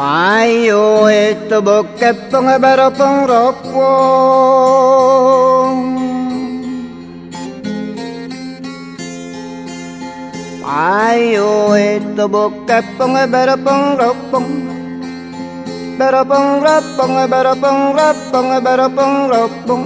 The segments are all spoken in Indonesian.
payo itu bukit pengabar pengropo payo itu bukit pengabar pengropo berapong rapong berapong rapong berapong rapong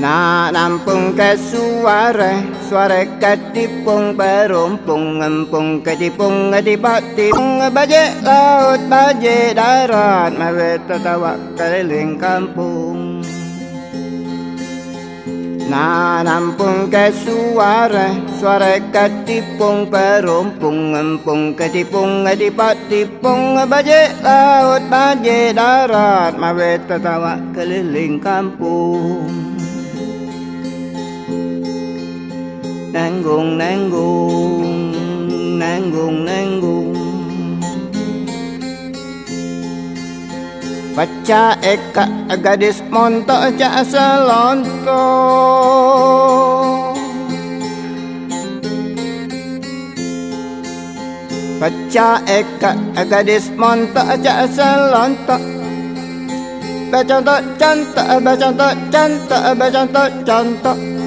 na nampung kesuare. Suara katipung perumpung Empung ketipung ketipatipung Baje laut baje darat Mari tertawa keliling kampung. Na nampung ke suara Suara katipung perumpung Empung ketipung ketipatipung Baje laut baje darat Mari tertawa keliling kampung nanggung nanggung nanggung nanggung. Baca eka gadis montok cak selonto. Baca eka gadis montok cak selonto. Bacontok contok bacontok contok bacontok contok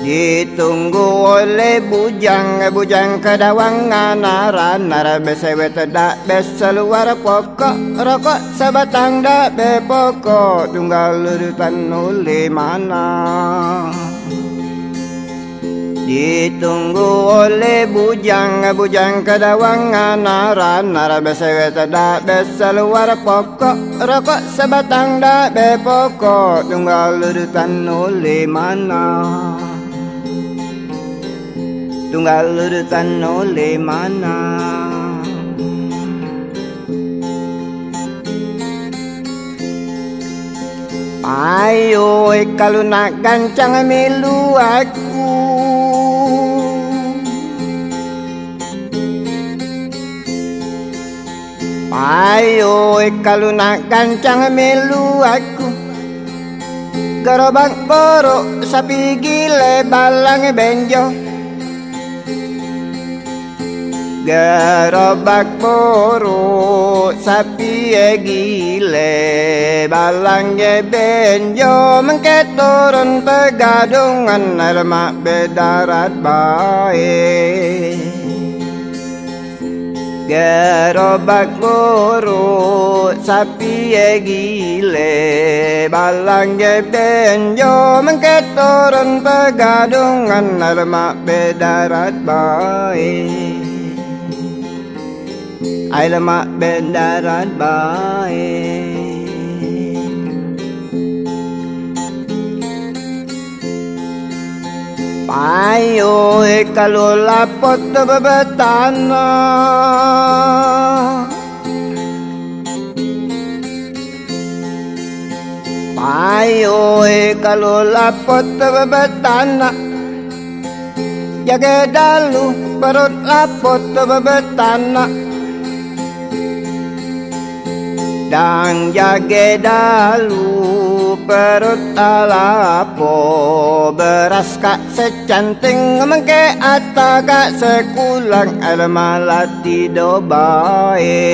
Ditunggu oleh bujang Bujang kedawangan Nara nara besewet tak besa luar pokok Rokok sebatang dak be pokok Tunggal urutan oleh mana. Ditunggu oleh bujang Bujang kedawangan Nara nara besewet tak besa luar pokok Rokok sebatang dak be pokok Tunggal urutan oleh mana tunggal urutan oleh mana? Ayo kalau nak gancang milu aku. Ayo kalau nak gancang milu aku. Gerobak borok sapi gile balang benjo Gerobak boro sapi e gile balangnya benjo mengke turun pegadungan mak bedarat bae. Gerobak boro sapi e gile balangnya benjo mengke turun pegadungan mak bedarat bae Ailama bendaran baik પાયો એકલોલા પોત બતાના પાયો એકલોલા પોત બતાના જગે ડાલુ પરોલા પોત બતાના dan jaga dalu perut alapo beras kak secanting mengke ata kak sekulang almalati dobae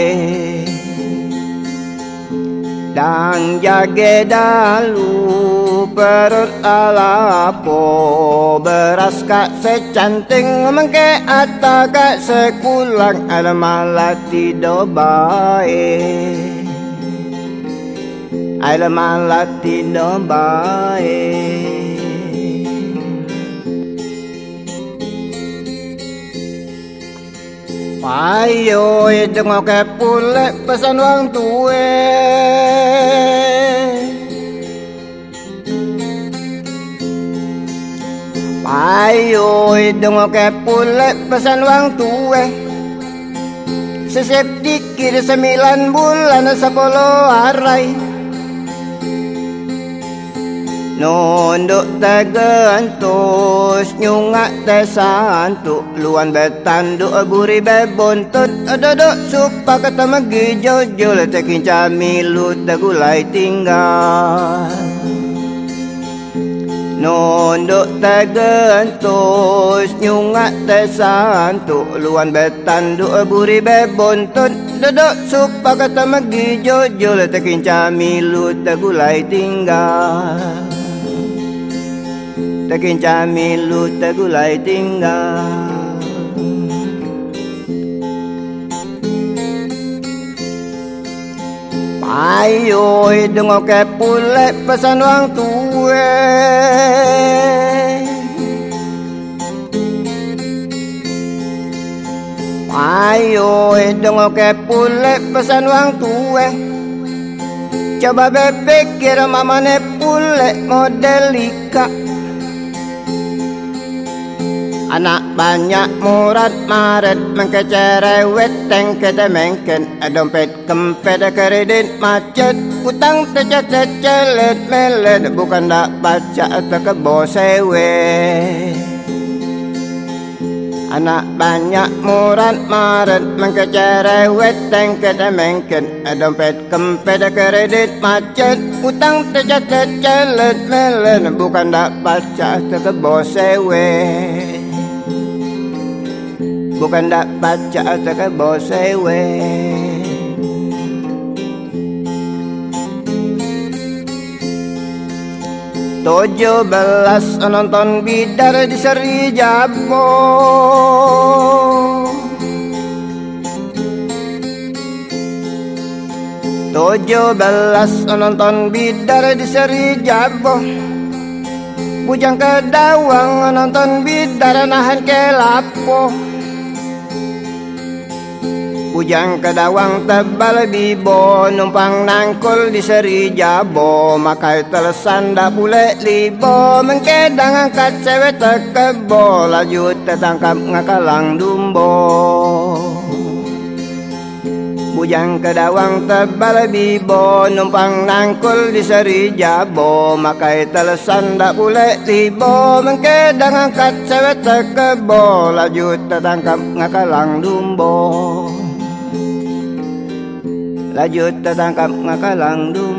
dan jaga dalu perut alapo beras kak secanting mengke ata kak sekulang almalati dobae ai man latino bae Payo dengo ke pule pesan wang tue Payo dengo ke pule pesan wang tue Sesep dikir sembilan bulan sepuluh hari Nunduk tegentus nyungak tesantuk luan betanduk buri bebuntut adaduk supa kata magi jojol tekin camilu tegulai tinggal. Nunduk tegentus nyungat tesantu luan betan du buri bebuntun duduk supa kata magi jojol tekin camilu tegulai tinggal Takin jamin lu tegulai tinggal Ayo dengok ke pulek pesan wang tue. Ayo dengok ke pulek pesan wang tue. Coba bebek kira mamane pulek model ikak Anak banyak murad maret mengkecerewet tengkede mengken dompet kempet kredit macet. Utang tecet celet melet. Bukan dak baca atau kebo sewe Anak banyak murad maret mengkecerewet tengkede mengken dompet kempet kredit macet. Utang tecet celet melet. Bukan dak baca atau kebo sewe bukan tak baca atau bosewe Tujuh belas nonton bidar di Seri Jabo Tujuh belas nonton bidar di Seri Jabo Bujang kedawang nonton bidar nahan kelapo Ujang kedawang tebal bibo Numpang nangkul di seri jabo. Makai telesan dah bule libo Mengkedang angkat cewek tekebo. Laju tertangkap ngakalang dumbo. Bujang kedawang tebal bibo Numpang nangkul di seri jabo. Makai telesan dak bule libo Mengkedang angkat cewek tekebo. Laju tertangkap ngakalang dumbo Lajut tertangkap ngakalang dum